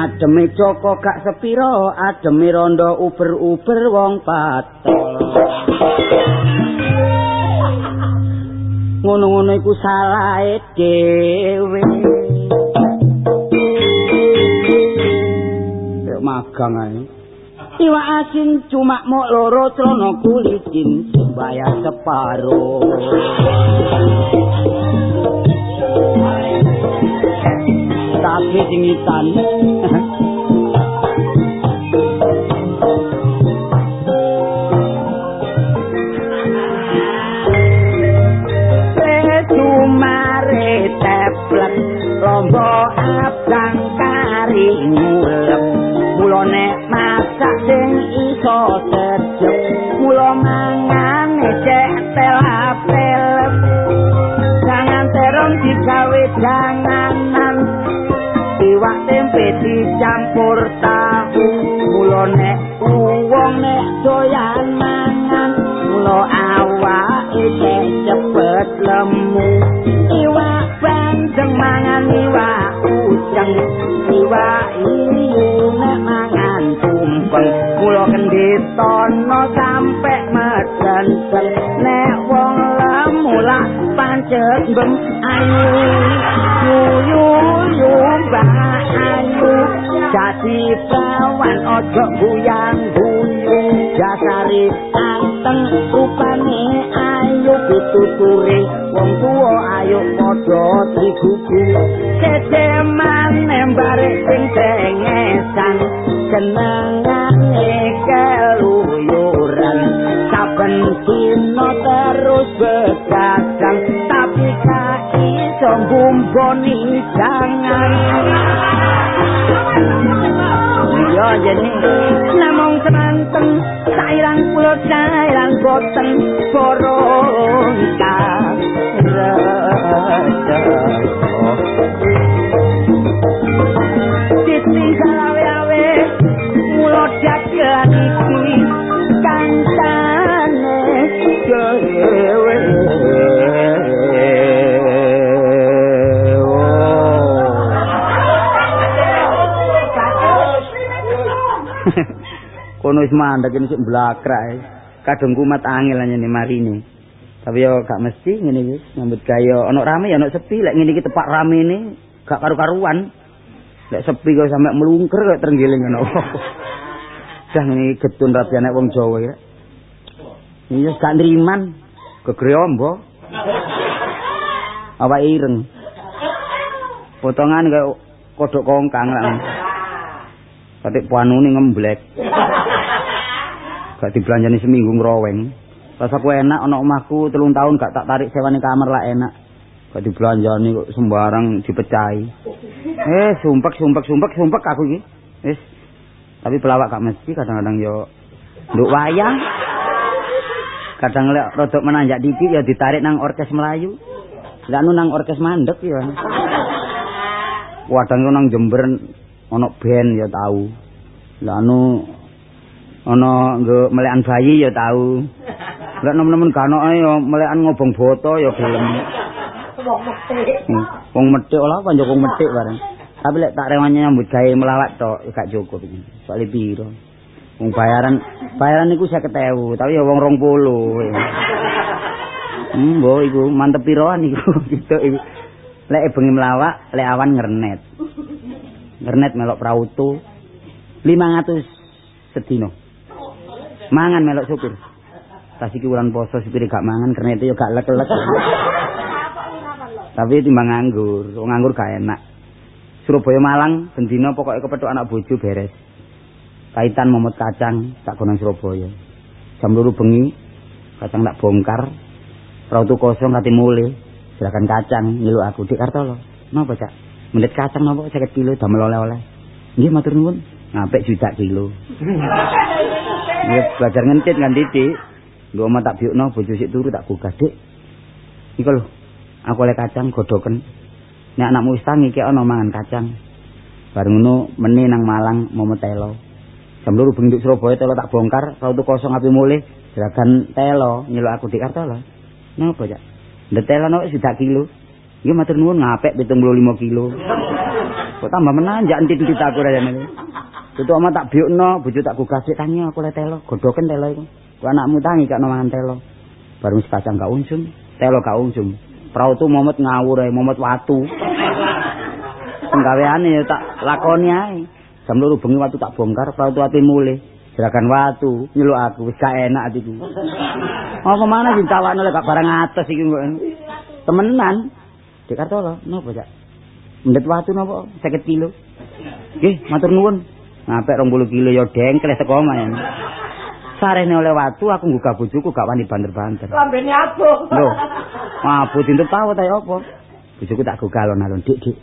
ademe joko gak sepiro ademe rondo uber-uber wong patol. Ngono-ngono iku salah dhewe. Magang ae. Iwak asin cuma mok loro trono kulitin sembayar separo tapi dingitan Lombok abang kari ngulem Mulone masak sing iso dicampur tahu Mulone uwong nek doyan mangan Mulo awak cek cepet lemu. Iwak bandeng mangan iwak uceng Iwak iyu nek mangan tumpeng. Mulo kenditono sampe medenteng Nek wong lemu lak pancet bem ayu. Yu yu yu mbak ayu Jadi bawan ojo buyang buyung Dasari anteng rupane ayu. Dituturi wong tua ayu podo digugu. Sedeman nembare sing tengesan Kenangane keluyuran. Saben dino terus begadang Tapi gak iso bumboni jangan. Yo jadi namung semanteng Sairang pulau sairang boten Borong Titi salawe-awe Mulo Kono wis mandek ini sik blakrak. Kadung kumat angel anyane marine. Tapi yo gak mesti ngene iki nyambut gawe ana rame ya ana sepi lek ngene iki tepak rame ini gak karu-karuan. Lek sepi kok sampe melungker kok trenggiling ngono. Dah ngene getun rapi anak wong Jawa ya. Iya gak nriman. Gegere ombo. Apa ireng. Potongan kayak kodok kongkang lah. Katik puanune ngemblek. Gak dibelanjani seminggu ngeroweng. Pas aku enak ana omahku telung tahun gak tak tarik sewane kamar lah enak. Gak dibelanjani kok sembarang dipecahi. Eh, sumpek sumpek sumpek sumpek aku iki. Wis. Tapi pelawak gak mesti kadang-kadang yo nduk wayang. Kadang lek rodok menanjak dikit ya ditarik nang orkes Melayu. Lah nang orkes mandek ya. Wadang nang Jember ana band ya tahu. Lah anu ana nggo melekan bayi ya tahu. Lek nemen-nemen ganoke ya melekan ngobong boto ya gelem. Wong metik. Wong metik panjang wong metik bareng. Tapi lek tak rewanya nyambut gawe melawat tok gak cukup iki. Soale piro? Wong bayaran bayaran niku 50.000, tapi ya wong 20. Hmm, mbok iku mantep piroan iku gitu iku. Lek bengi melawak, lek awan ngernet. Ngernet melok prautu 500 sedino. Mangan melok supir. Tas iki wulan poso supir gak mangan kernete yo gak lek-lek. Tapi timbang nganggur, wong nganggur gak enak. Surabaya Malang bendina pokoke kepethuk anak bojo beres. Kaitan momot kacang tak gonang Surabaya. Jam luru bengi kacang tak bongkar. Rautu kosong kati mulai. Silakan kacang ngilu aku di Kartolo. Napa cak? Menit kacang napa 50 kilo damel oleh-oleh. Nggih matur nuwun. Ngapik juta kilo. Ya belajar ngentit kan titik. Lho omah tak biukno bojo sik turu tak gugah, Dik. Iku lho, aku oleh kacang godoken. Nek anakmu wis tangi ki ana mangan kacang. Bareng ngono meni nang Malang mau metelo. Jam loro bengi Surabaya telo tak bongkar, sautu kosong api mulih, jeragan telo nyeluk aku di Kartolo. Napa, Cak? Ndetelo nek sudah kilo. Iki matur nuwun ngapik 75 kilo. Kok tambah menanjak entit-entit aku rene. Tutuk omah tak biukno, bojo tak gugah sik tangi aku le telo, godoken telo iku. Ku anakmu tangi gak mangan telo. Baru sekacang gak unsum, telo gak unsum. Prau tu momet ngawur ae, momet watu. Penggaweane ya tak lakoni ae. Jam loro bengi watu tak bongkar, prau tu ati mulih. Jerakan watu nyeluk aku wis gak enak atiku. Apa mana sing tawakno lek barang ates iki kok. Temenan. Di Kartolo, napa, Cak? Mendet watu napa? 50 kilo. Nggih, matur nuwun. Ngapik 20 kilo ya dengkles teko ya. Sarene oleh watu aku nggugah bojoku gak wani banter-banter. Lambene abuh. Lho. Abuh tintu tahu ta apa? Bojoku tak gugah alon-alon, Dik, Dik.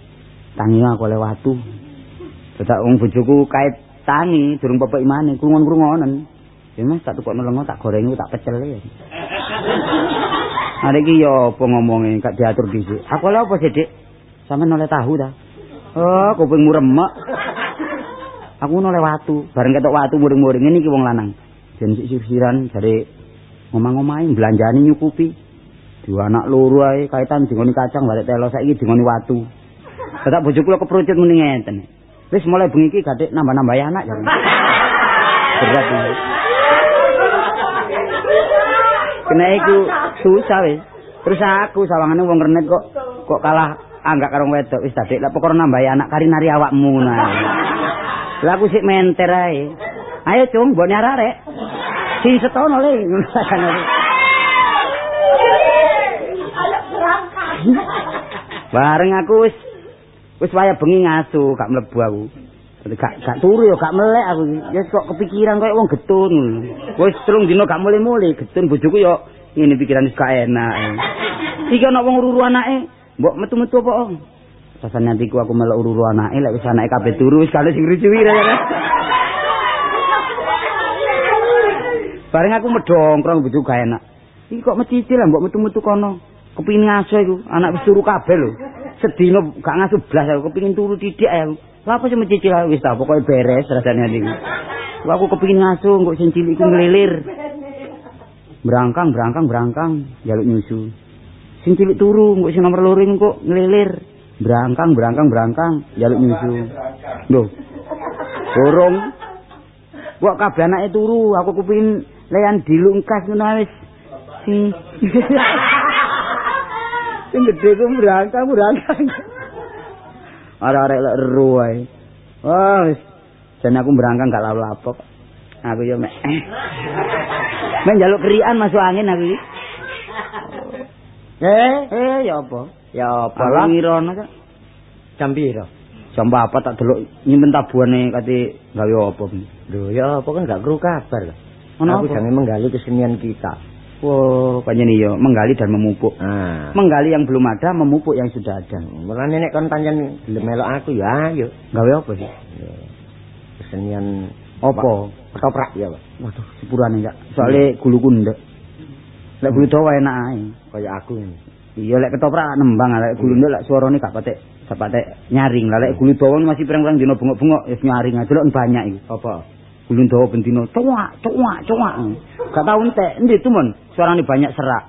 Tangi aku oleh watu. Dadak wong bojoku kait tangi durung pepek imane krungon-krungonen. Ya Mas tak tukokno lengo tak gorengi tak pecel ya. Hari iki ya apa ngomongin gak diatur dhisik. Aku oleh apa sih, Dik? Sampeyan oleh tahu ta? Oh, kupingmu remek. Aku oleh watu, bareng ketok watu muring-muring ngene iki wong lanang. Jen sisiran jare ngomong-ngomahi belanjani nyukupi. Dua anak loro ae kaitan dingoni kacang balik telo saiki dingoni watu. Dadak bojoku lho keprucut muni ngeten. Wis mulai bengi iki gadik nambah-nambah anak jare. Berat iki. Kena iku susah wis. Terus aku sawangane wong renet kok kok kalah anggak karo wedok wis dadik lek pokoke nambah anak kari nari awakmu ngono ae. Lah aku sik menter ae. Ayo cung, mbok arek. Sing setono le ngono sakane. Ayo berangkat. Bareng aku wis wis waya bengi ngaso, gak mlebu aku. Gak gak turu ya gak melek aku. Ya kok kepikiran koyo wong getun. Wis telung dina gak mulih-mulih, getun bojoku ya ngene pikiran wis gak enak. Iki ana wong ururu anake, mbok metu-metu apa? Rasane atiku aku melok ururu anake, lek wis anake kabeh turu wis kale sing ricuwi ra. Bareng aku medongkrong bojoku gak enak. Iki kok mecicil mbok metu-metu kono. Kepingin ngaso iku, anak wis turu kabeh lho. Sedina gak ngaso blas aku kepingin turu ae aku. Lha apa sing mecicil wis ta pokoke beres rasane atiku. Wah aku kepingin ngaso kok sing cilik iku ngelilir. Berangkang, berangkang, berangkang, jaluk nyusu. Sing cilik turu, kok sing nomor loro kok ngelilir. Berangkang, berangkang, berangkang, jaluk nyusu. Lho. Dorong. Kok kabeh anake turu, aku kepingin leyan dilungkas ngono wis. Sing Sing gedhe ku berangkang, berangkang. Arek-arek lek ero ae. Wah, wis. Jan aku berangkang gak lapo-lapo. Aku yo mek. Mek njaluk krian masuk angin aku iki. Eh, Eh, ya apa? ya apa lah? ngirono kok. Jam piro? Jam apa tak delok nyimpen tabuhane kate gawe apa. Lho, ya apa kan gak kru kabar. Ono Aku jangan menggali kesenian kita. Wah, panjen iya, menggali dan memupuk. Ah. Menggali yang belum ada, memupuk yang sudah ada. Mulane nek kon pancen gelem melok aku ya ayo. Gawe apa sih? Kesenian Apa? ketoprak ya, Pak. Waduh, sepurane ya. Soale guluku ndek. Lek gulu dawa enak ae. Kaya aku ini. Iya lek ketoprak nembang, lek gulu ndek lek suarane gak patek gak patek nyaring. Lek gulu dawa masih pirang-pirang dina bengok-bengok wis nyaring aja lek banyak iku. Apa? Gulu dawa bendino cuak, cuak, cuak. Gak tau entek. Endi tumen? Suarane banyak serak.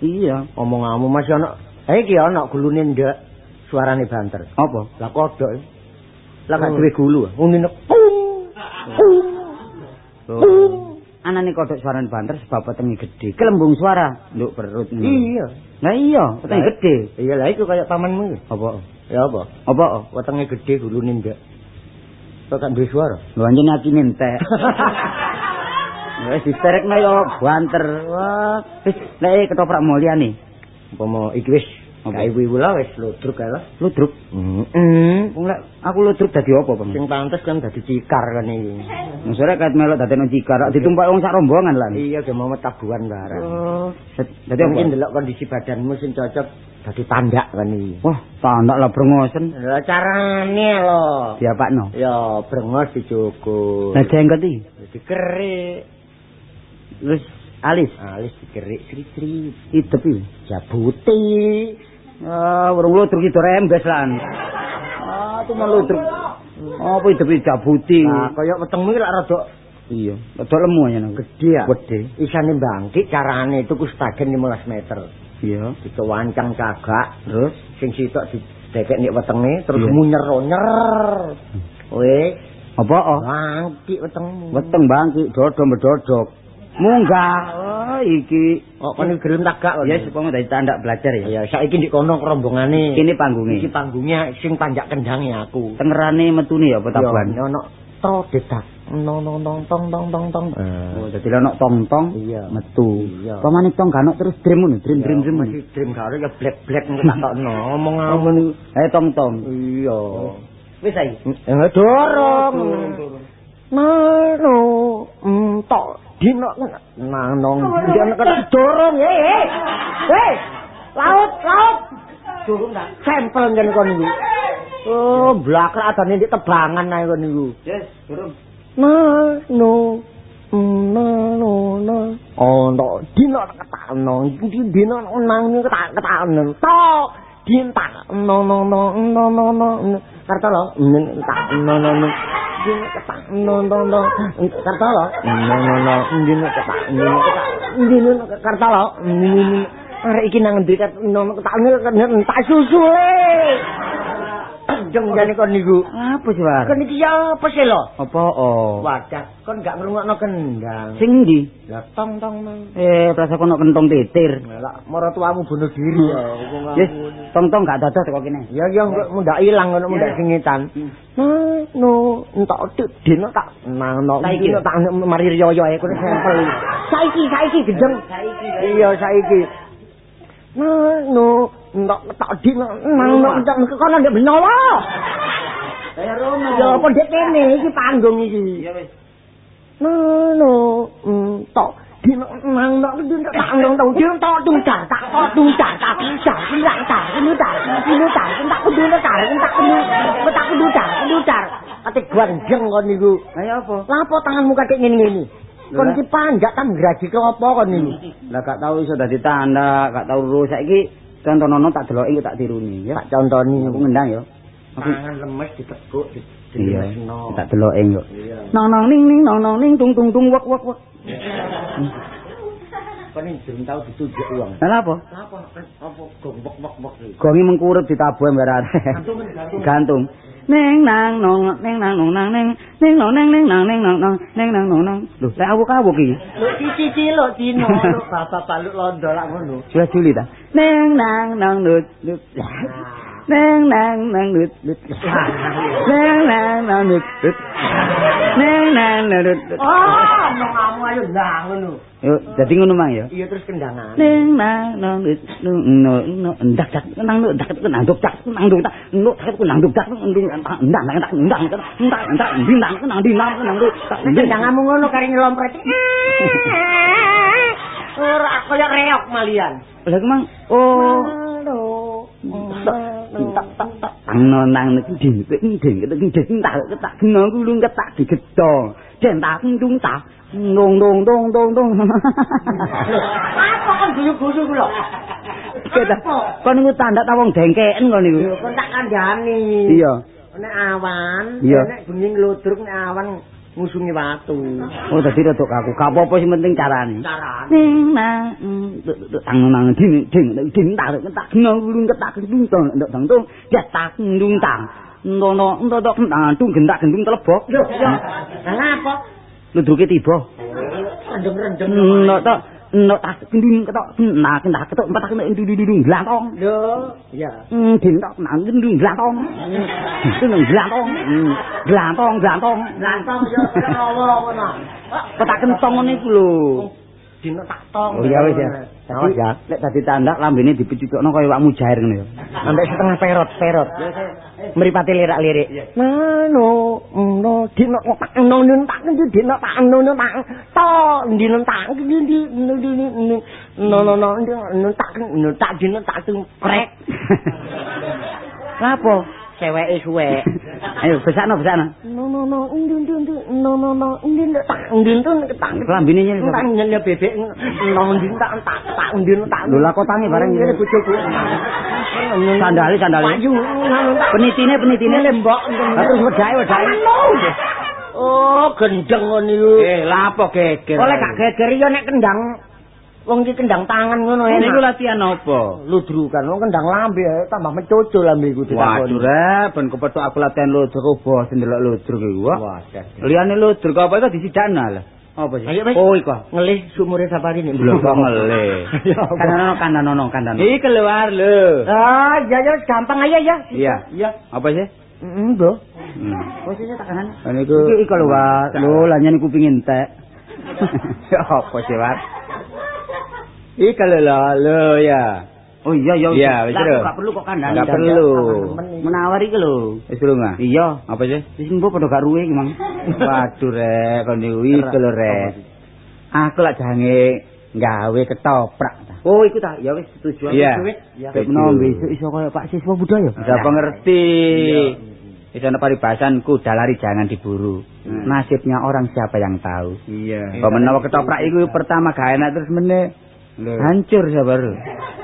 Iya. Omonganmu masih ana. Eh iki ana gulune ndek. Suarane banter. Apa? Lah kodok. Lah gak Oh. duwe gulu. Ngene. Anane kodok suarane banter sebab wetenge gedhe. Kelembung suara nduk perut. Iya. Lah iya, wetenge gedhe. Iya lah iku kaya tamanmu. iki. Apa? Ya apa? Apa? Wetenge gedhe gulune ndek. Kok gak duwe suara? Lho anjen atine entek. Wis diterekno yo banter. Wah, wis nek ketoprak mulyane. Umpama iki wis Apa? Kayak ibu-ibu lah wis ludruk kae lah. Ludruk. Heeh. Wong lek aku ludruk dadi apa, Bang? Sing pantes kan dadi cikar kan iki. Masore kat melok dadekno cikar, ditumpak wong sak rombongan lah. Iya ge mau tabuhan barang. Oh, dadi mungkin delok kondisi badanmu sing cocok dadi tandak kan iki. Wah, tandak lah brengosen. Lha carane lho. Diapakno? Ya brengos dicukur. Lah jenggot iki. Dikerik. Terus alis Alis dikerik sri-sri. idep iki. Jabuti. Ah, urung ludruk itu rembes lan. Ah, tuh mau ludruk. Apa idep iki jabuti? Nah, kaya wetengmu iki lak rada Iya, rada lemu ya nang. gede ya. Gede. Isane bangkit carane itu ku stagen 15 meter. Iya. Dikewancang cagak, Terus sing sitok didekek nek wetenge terus munyer nyer. Weh, apa oh? bangkit wetengmu. Weteng bangki dodok bedodok. Munggah. Oh, iki. Kok kon gelem tagak kok. Ya supaya dadi tandak belajar ya. Ya saiki ndek kono rombongane. Ini panggungnya. Iki panggungnya sing panjak kendhange aku. Tengerane metune ya apa tabuhan? Ya ono to dedak. Nong nong tong tong tong tong tong. Oh, dadi ana tong-tong Iya. metu. Iya. Pamane tong kanok terus dream ngono, dream dream dream. Masih dream karo ya blek-blek engko tak tokno. Ngomong ngomong Ngomong eh tong-tong. Iya. Wis saiki. Eh dorong. Mano entok dino nanong jan dorong eh. Eh. Laut, laut. Durung tak sampel jan kon niku. Oh, blakrak adane di tebangan ae kon niku. Yes, durung. Mano no no no oh no dino ketakno iki dino nang ketak ketakno to dintak no no no no no no karta lo tak no no no dino ketak no no no karta lo no no no dino ketak dino ketak dino karta lo arek iki nang ndi no ketak tak susu jeng jane kon niku Apa sih, War? kon iki ya apa sih lo Apa oh? Wadah, kon gak ngrungokno kendang. Sing ndi? Lah tong tong tong. Eh, rasa kono kentong titir. Lah mara tuamu bunuh diri ya. Yes, tong-tong gak dadah teko kene. Ya ya mundak ilang ngono mundak singitan. Nah, no, entak dik dino tak nang Saiki. tak mari riyo ae kono sampel. Saiki saiki gedeng. Iya saiki. Nah, no, entak tak dino nang nang kono ndek benowo. Saya rono. Ya apa dek kene iki panggung iki. Ya wis. no no entok dino nang nang dino tak nang tau dino tok tung tar tak tok tung tar tak bisa hilang tar dino tar dino tar tak kudu tar tak kudu tak kudu tar kudu tar ate gwanjeng kon niku Ayo apa? lapo tanganmu katik ngene-ngene kon iki panjak tam graji ke apa kon niku Lah gak tau iso dadi tanda, gak tau lurus saiki contonono tak deloki tak tiruni ya. tak contoni Aku ngendang ya. Tangan lemes ditekuk iya, dilesno tak deloki yo. iya Nong nong ning ning nong nong ning tung tung tung wak wak wak. iki durung tau ditunjuk uang Lah apa? apa apa gombok bok bok iki Gongi mengkurep ditabuh emberan. Gantung. Neng nang nong neng nang nong nang neng neng nong neng neng nang neng nong nong neng nang nong nong. Lho, lek awuk-awuk iki. Lho cici lho dino lho bapak baluk londo lak ngono. Sudah juli ta. Neng nang nang nut Neng nang nang nut nut. Neng nang nang nut nut. Neng nang nang nut nut. Oh, nang kamu ayo ndang ngono. Yo, dadi ngono mang ya. Iya terus kendangan. Neng nang nang nut nut nut nut ndak dak nang nut dak nang duk dak nang duk dak nut dak nang duk dak nang duk nang ndak nang dak ndak ndak ndak ndang nang di nang nang dak Kendanganmu ngono kari ngelompret. Ora kaya reok malian. Lah mang oh tak tak tak nang nang ding ding ding ding tak tak kena gulung ketak digedong den tak dung tak dong dong dong dong dong Apa kon guyu-guyu ku lho? kita kon niku tanda ta wong dengkeken kon niku kon tak kandhani. iya Nek awan, nek bengi ngludruk nek awan ngusungi watu. oh dadi rada kaku apa-apa sing penting carane Carane. ning nang tang nang ding ding ding tak tak kena gulung ketak dung dong dong dong ya tak dung tak Ndono, ndono, ndono, tung gendak gendung telebok. Yo yo. Lah apa? Ludruke tiba. Rendem-rendem. Nek tok nek tak gendung ketok nah kendak ketok empat tak nek ndudung glantong. Lho, iya. Hmm ding tok nang gendung glantong. Gendung glantong. Glantong glantong. Lantong yo rawa ngono. Petak kentong ngene iku lho. Dina tak tong. Oh iya wis ya. Awas ya. Lek dadi tandak lambene dipicucukno kaya wak mujair ngono ya. Sampai setengah perot, perot. Meripati lirak-lirik. Nano, no, dina tak no nun tak ndi dina tak no nun tak to dina tak ndi ndi no no no tak tak dina tak tu krek. Lapo? Ceweke suwe. Ayo besakno besakno. No no no ndi ndi no no no ndi tak ndi ndi tak Lambene nyel. tak nyel bebek no ndi tak tak tak ndi tak. Lho lah kotange bareng Ini bojoku. Sandale sandale. Ayu ngono tak. Penitine penitine lembok. Terus wedahe wedahe. Oh, gendeng ngono niku. Eh, lapo geger. Oleh gak geger ya nek kendang wong iki kendang tangan ngono Ini enak. ku latihan apa? ludrukan wong kendang lambe ae, tambah mecoco lambe iku ditakoni. Waduh, re, ben kepethuk aku latihan ludruk bos ndelok ludruk iku. Wah. Liyane ludruk apa itu disidana lah. Apa sih? Ayo. Oh, iku. ngelih sumure safari ini. Lho kok ngele. Kandanono kandanono kandanono. Iki keluar lho. Ah, ya ya gampang aja ya. Iya. Iya. Apa sih? Heeh, Bro. Hmm. Posisi tak kanan. Niku iki keluar. Lho, lah nyane kuping entek. Ya apa sih, Wat? Iki lho lho ya. Oh iya iya. Iya, wis lho. Gak perlu kok kandang. Gak perlu. Menawar iki lho. Wis lunga. Iya. Apa sih? Wis mbok padha gak ruwe iki, Mang. Waduh rek, kon iki lho rek. Aku lak jange gawe ketoprak. Oh, iku ta. Ya wis setuju aku wis. Ya. Menawa besok iso kaya Pak Siswa budaya. Udah pengerti. Itu ana paribasan kuda lari jangan diburu. Nasibnya orang siapa yang tahu. Iya. Kok menawa ketoprak iku pertama gak enak terus meneh hancur sabar.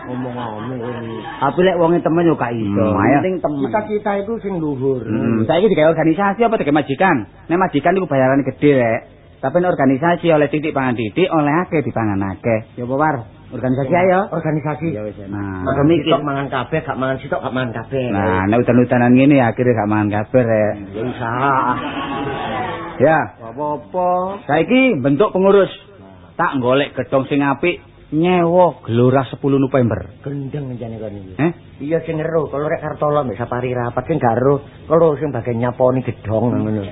Ngomong-ngomong ini. Tapi lek wonge temen yo gak iso. Hmm, Ayo. Penting temen. Kita kita itu sing luhur. Hmm, saiki digawe organisasi apa digawe majikan? Nek majikan iku bayarane gede rek. Tapi nek organisasi oleh titik pangan titik, oleh akeh dipangan akeh. Ya apa war? Organisasi ayo. Organisasi. Ya wis. Nah, Mangan mikir. sitok mangan kabeh, gak mangan sitok gak mangan kabeh. Nah, nek udan-udanan ngene akhirnya gak mangan kabeh rek. ya usaha. Ya, Apa-apa. saiki bentuk pengurus. Tak golek gedong sing apik nyewa gelora 10 November. Gendeng njane kon iki. Eh? Iya sing ero, kalau rek Kartolo mbek Sapari rapat sing gak ero, kalau sing bagian nyaponi gedong ngono.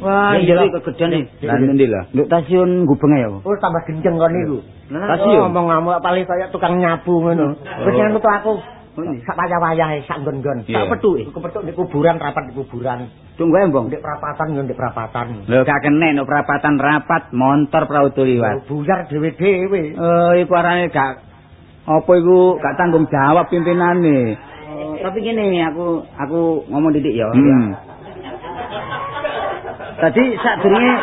Wah, iya iya lah. kok gedane. Lan endi lah? Nduk stasiun gubeng ya. Oh tambah gendeng kon niku. Stasiun? ngomong ngamuk paling kaya tukang nyabu ngono. Wis ngono to aku. Sak wayah-wayahe sak nggon-nggon. Sak petuke. Iku petuk di kuburan rapat di kuburan. Tunggu ae, Bong. Ndek perapatan yo ndek perapatan. Lho gak kene nek perapatan rapat montor prautu liwat. Buyar dhewe-dhewe. Oh, iku arane gak apa iku gak tanggung jawab pimpinane. Tapi gini aku aku ngomong didik ya. Hmm. Tadi sak durunge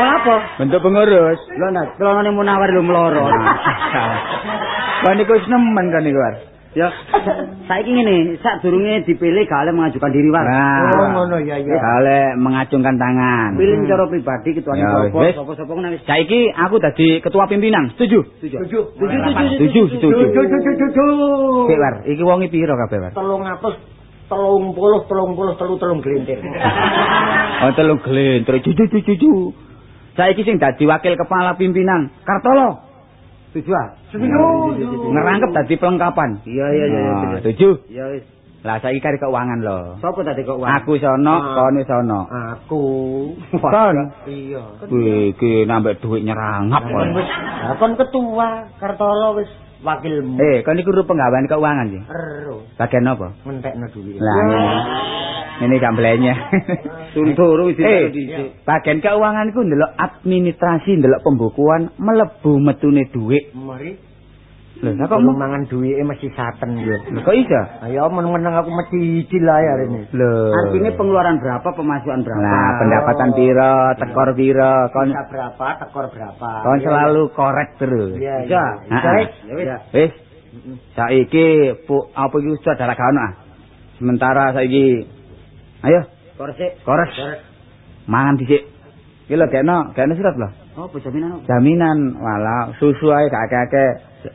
Oh apa? Bentuk pengurus. Lho ndak, celonane munawar lho mloro. Kan niku wis nemen kan niku, War. Ya, saiki ngene, sak durunge dipilih gak oleh mengajukan diri war. Nah. Oh ngono ya ya. Kale mengacungkan tangan. Pilih cara pribadi ketuane Ya, apa, sapa-sapa ngono wis. Saiki aku dadi ketua pimpinan. Setuju? Setuju. Setuju, setuju. Setuju, setuju. Sik, War. Iki wonge piro kabeh, War? Telung atus telung puluh telung puluh telu telung gelintir. Oh, telu glentro. Cucu, cucu, cucu. Saiki sing dadi wakil kepala pimpinan Kartolo. Setuju ah? Setuju. Ngerangkep dadi pelengkapan. Iya iya iya. Iya. Setuju? Ya wis. Lah saiki kari keuangan lho. Sopo tadi war? Aku sono, Ah. kono sono. Aku. Kon. Iya. Iki nambah duit nyerangap Kon lah kon ketua Kartolo wis wakilmu. Eh, kon iku rupa penggawean keuangan sih. Ero, Bagian apa? ngentekno duit. Lah. Ini gamblenya. Turu-turu wis Eh, dhisik. bagian keuangan iku ndelok administrasi, ndelok pembukuan, melebu metune duit. Mari. Lho, Lah kok mangan duwike mesti saten yo. Lho, kok iso? Ayo meneng-meneng aku mesti icil lah ya ini. Lho. Artinya pengeluaran berapa, pemasukan berapa? Nah, pendapatan piro, tekor piro, kon Bisa berapa, tekor berapa. kon selalu korek terus. Iya, iya. Ah. wis. Ya wis. Wis. Saiki apa iki saudara kaono ah. Sementara saiki ayo Korsik. kores mangan dhisik. Iki lho gekno, gekno surat lho. Oh, jaminan apa? Jaminan wala susu ae gak akeh-akeh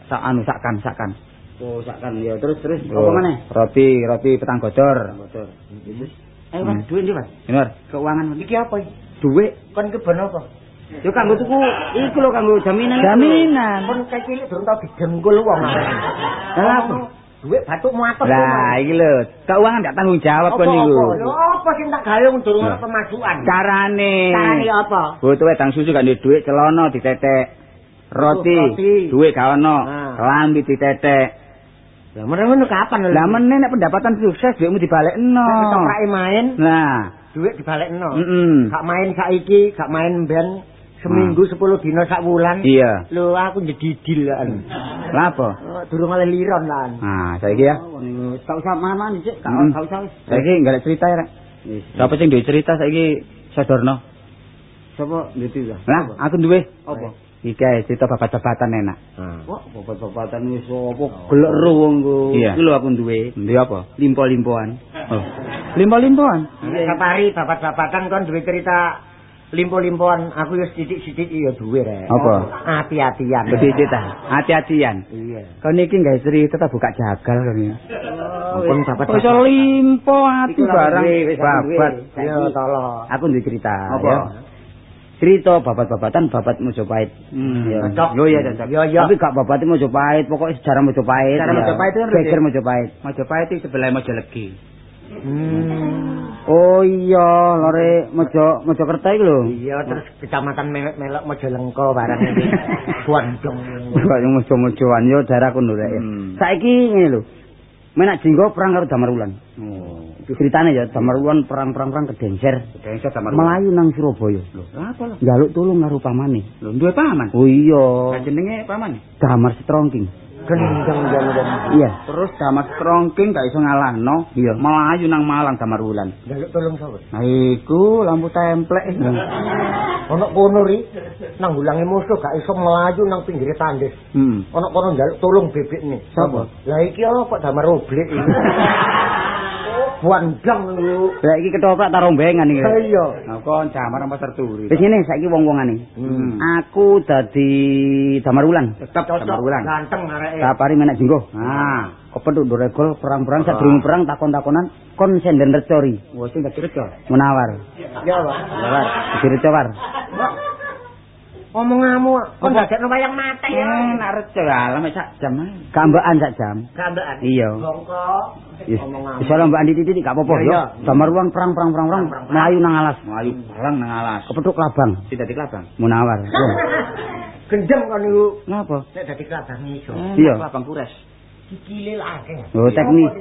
sak anu sakkan sakkan. Oh, sakkan ya. Terus terus Lho, apa maneh? Roti, roti petang godor. Motor. Eh, Hmm. Mas, duit ndi, Mas? Ini War. Keuangan iki apa iki? duit Kon keben apa? Yo kanggo tuku iku lho kanggo jaminan. Jaminan. Kon kayak cilik durung tau digengkul wong. Lah apa? Duit batukmu atus. Lah iki lho, keuangan gak tanggung jawab kon niku. Lho apa sing tak gawe wong durung ana pemasukan? Carane. Carane apa? Butuh wedang susu gak duwe duit celana ditetek. Roti, Roti. duit gak ono. Ah. Lambi ditetek. Lah meneh kapan lho? Lah meneh nek pendapatan sukses duitmu dibalekno. Nek keprake main, Nah, duit dibalekno. heeh. Gak main saiki, gak main ben seminggu 10 dina sak wulan. Iya. Lho aku jedidil kan. Lah apa? Oh, Durung oleh liron lan. Nah, saiki ya. Tak usah mana sih, gak Mm. gak usah. wis. Saiki gak cerita ya, Rek. Sapa sing duwe cerita saiki Sadorno? Sapa nditi ta? Lah, aku duwe. Apa? Iki ae cerita babat-babatan enak. Wah, babat-babatan wis apa Gelek ro wong Iya. Iki lho aku duwe. Duwe apa? Limpo-limpoan. Oh. Limpo-limpoan. Sapari babat-babatan kon duwe cerita limpo-limpoan aku ya sithik-sithik ya duwe rek. Apa? Hati-hatian. Begitu ta. Hati-hatian. Iya. Kau niki gawe cerita tak buka jagal ya. Kon babat. Kok iso limpo ati barang babat. Iya, tolong. Aku duwe cerita. Apa? ya. Cerita babat-babatan babat Mojopahit. Hmm, ya. Cocok. Yo ya cocok. Yo, yo. Tapi gak babat Mojopahit, pokoknya sejarah Mojopahit. Sejarah ya. Mojopahit itu kan Geger Mojopahit. Mojopahit itu sebelah Mojolegi. Hmm. Oh iya, lore Mojo Mojokerto iki lho. Iya, terus kecamatan melok Mojalengko barang iki. Buandong. Kok mojo-mojoan yo daerah kono rek. ya. Hmm. Saiki ngene lho. Menak jinggo perang karo Damarwulan. Oh. Ceritane ya Damarwulan perang-perang-perang kedengser. Desa sama Melayu nang Surabaya. Lho, apa lho? Njaluk tulung karo pamane. Lho, duwe paman. Oh iya. Jenenge paman. Damar Strongking. Gendeng jam-jam. Iya. Terus Damar Strongking gak iso ngalahno. Iya. Melayu nang Malang Damarwulan. Jaluk tolong sapa? Nah iku lampu templek. Ono kono ri nang gulange musuh gak iso melayu nang pinggir tandis. Hmm. Ono kono njaluk tolong bebek nih. Sapa? Lah iki apa damar oblek iki. Buandang lu. Lah iki ketoprak ta rombengan iki. Iya. Nah, kon jamar apa terturi. Wis ngene saiki wong-wongane. Hmm. Aku dadi Damarwulan. Tetap Cocok Damarwulan. ganteng areke. Sapari menak jinggo. Nah, kepethuk Doregol perang-perang sadurunge perang takon-takonan kon senden recori. Wah, sing gak cerita. Munawar. Ya, Pak. Munawar. Omonganmu kok dadekno wayang mate ya. Enak reco ya, mek sak jam ae. Kambekan sak jam. Gambaran. Iya. Bongko. Yes. Lho Mbak Andi titik gak apa-apa iya. Damar ruang perang-perang-perang melayu nang alas. Melayu perang nang alas. Kepethuk labang. Si dadi klabang. Munawar. Gendeng kan niku. Napa? Nek dadi kelabang iso. Iya. Klabang kures. Sikile akeh. Oh, teknis.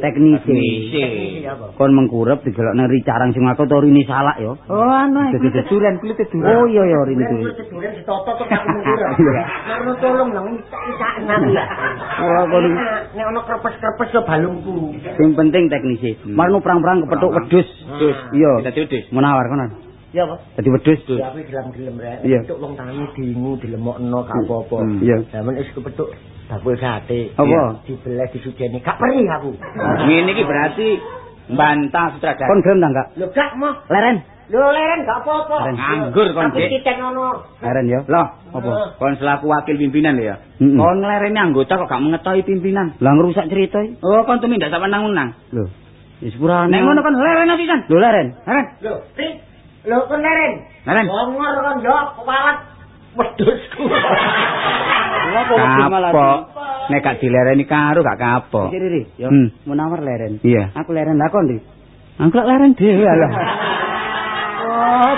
Teknisi. Teknisi? Kon mengkurep digelokne ricarang sing aku to rini salak yo. Oh, anu. Dadi Duren kulit duren. Oh iya iya rini wis duren ditoto kok aku mengkira. Iya. Nek tolong nang isak nang ya. Wah, kon Nek ono krepes-krepes yo balungku. sing penting teknisi. Marno perang-perang kepethuk wedhus. Wedhus. Iya. Dadi wedhus. Munawar kono. Ya, Pak. Dadi wedhus. Ya aku gelem-gelem rek. Untuk wong tangi dingu dilemokno gak apa-apa. Hmm, iya. Zaman wis kepethuk dapur sate. Apa? Iya. Dibelah disujeni. Gak perih aku. Ngene iki berarti mbantah sutradara. Kon gelem ta enggak? Lho gak mau. Leren. Lho leren gak apa-apa. Leren. Nganggur kon, Aku Dik. titen ono. Leren yo. Loh, Apa? kon selaku wakil pimpinan ya. Mm-mm. Kon nglereni anggota kok gak mengetahui pimpinan. Lah ngerusak cerita iki. Oh, kon tumindak sak menang-menang. Lho. Wis purane. Nek ngono kon leren pisan. Lho Leren. Leren. Lho. Lho kon leren. Leren. Ngongor kon yo kepalat wedhusku. Kapok. Nek gak dilereni karo gak kapok. Iki Riri, yo. Hmm. Munawar leren. Iya. Aku leren lah kon, Dik. Aku leren dhewe lah.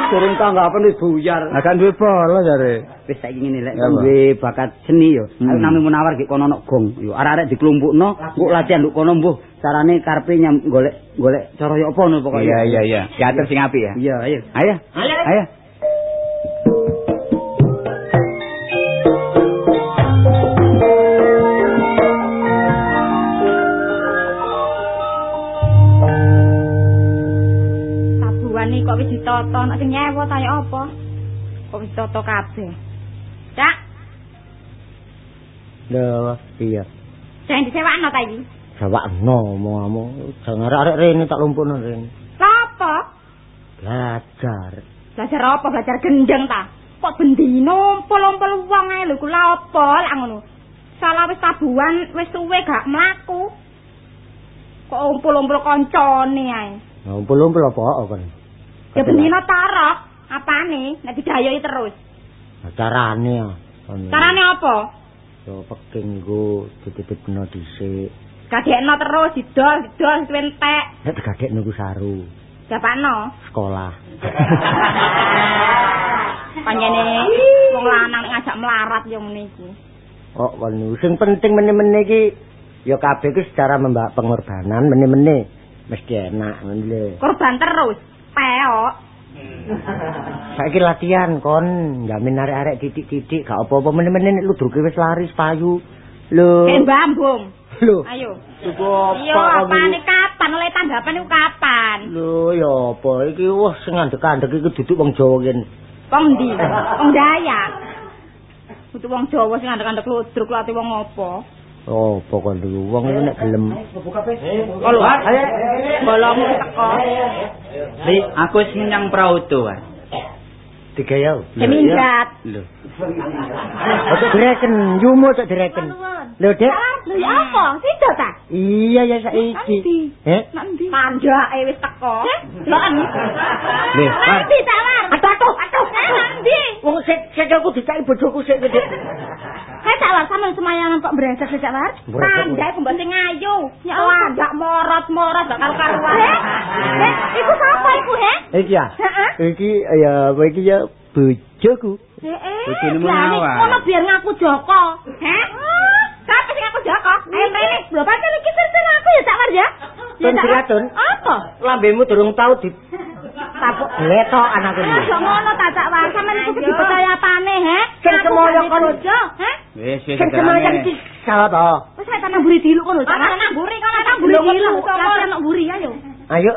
Durung tanggapan wis buyar. Agak duwe bola jare. Wis saiki ngene lek duwe bakat seni yo. Hmm. Aku nami Munawar gek kono ono gong. Yo arek-arek diklumpukno, kok latihan nduk kono mbuh. Carane karepe nyam golek golek cara yo apa ngono pokoke. Iya, iya, iya. Teater sing apik ya. Iya, ayo. Ayo. Ayo. Ditata, nek sing nyewa ta ya apa? Kok wis ditata kabeh. Cak, Lho, iya. jangan disewakno ta iki. Sawakno omonganmu. Jangan arek rene tak lumpukno rene. Lah apa? Belajar. Belajar apa? Belajar gendeng ta? Kok bendino umpul-umpul wong ae lho, ku lha apa lak ngono. Salah wis tabuhan wis suwe gak mlaku. Kok umpul-umpul kancane ae. Ngumpul-ngumpul apa kon? Ya bendino tarok, apane? Nek didayoki terus. Carane. Carane apa? Yo peking go dititipno dhisik. Gadekno terus didol, didol entek. Nek digadekno ku saru Japano. sekolah. Panjene wong lanang ngajak melarat yo ngene iku. Oh, wanu sing penting meneh-meneh iki ya kabeh ku secara membak pengorbanan meneh-meneh mesti enak lho. Korban terus. Peok. Saiki latihan kon jamin arek-arek titik-titik gak apa-apa meneh-meneh nek ludruke wis laris payu. Lho. Kayak mbambung. Lho. Ayo. Cukup Iya, apane kapan? Oleh tanggapan iku kapan? Lho ya apa iki wah sing ngandek-andek iki duduk wong Jawa kene. Wong ndi? Wong Dayak. Kudu wong Jawa sing andek-andek ludruk lati wong apa? Oh, pokok dulu wong iki nek gelem. Kalau ayo bolongmu teko. Li, aku wis nyang prauto wae. Digaya. Seminggat. Lho. Ojo direken, yumo ojo direken. Lho, Dek. Lho ya apa? Sido ta? Iya ya saiki. Eh? Nanti. Pandake wis teko. Lho an. Lho, War. Nanti Nanti. Wong sik sik aku dicaki bojoku sik Dek. Kae tak war sampean semayangan kok brengsek sik war. Brengsek. Pandai ku mbok sing ayu. Ya Allah, ndak morot-morot gak karo-karuan. Eh, iku sapa iku, he? Iki ya. Heeh. Iki ya apa iki ya bojoku. Heeh. Lah, Munawar. Ngono biar ngaku Joko. Heh? Siapa sing ngaku Joko? Ayo mrene. Lho pancen iki sir aku ya tak war ya. War. Triatun. Apa? Lambemu durung tau di tapuk letok anakku Aja iki. ngono tak tak war sampean iku dipercaya apane, he? Sing semoyo kon- he? Wis wis Sing semayang iki salah to. Wis saya tanah buri diluk kono. Tanah namburi kan namburi diluk. Latihan nak buri ayo. Ayo.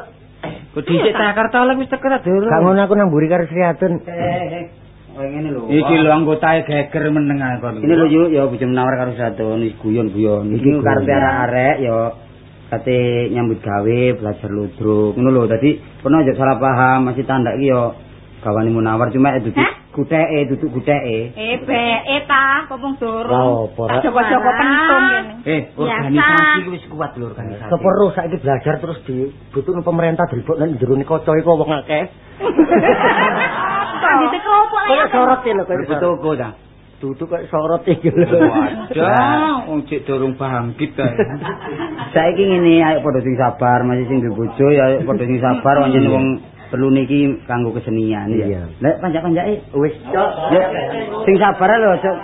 Kok dhisik Jakarta lek wis teko ta durung. Gak ngono aku nang mburi karo Triatun. Oh ngene lho. Iki lho anggotae geger meneng kon. Ini lho yuk ya bojo menawar karo satu iki guyon-guyon. Iki Iki karepe guyon. arek ya kate nyambut gawe belajar ludruk ngono lho dadi kono aja salah paham masih tanda iki ya gawane munawar cuma itu Hah? guteke duduk guteke Eh be eta popong Oh, durung. pora. Joko-joko pentung kene. eh organisasi ku wis kuat lho organisasi Keperlu saiki belajar terus dibutuhno pemerintah dribok nang jero kocok iku wong akeh. Kok sorot lho kok Betul toko ta Duduk kok sorot iki lho. Wadah, wong cek durung bangkit ta. Saiki ngene ayo padha sing sabar, masih sing duwe bojo ya ayo padha sing sabar pancen wong perlu niki kanggo kesenian ya. Iya. Lek panjak-panjake wis cok. Sing sabar lho, cok.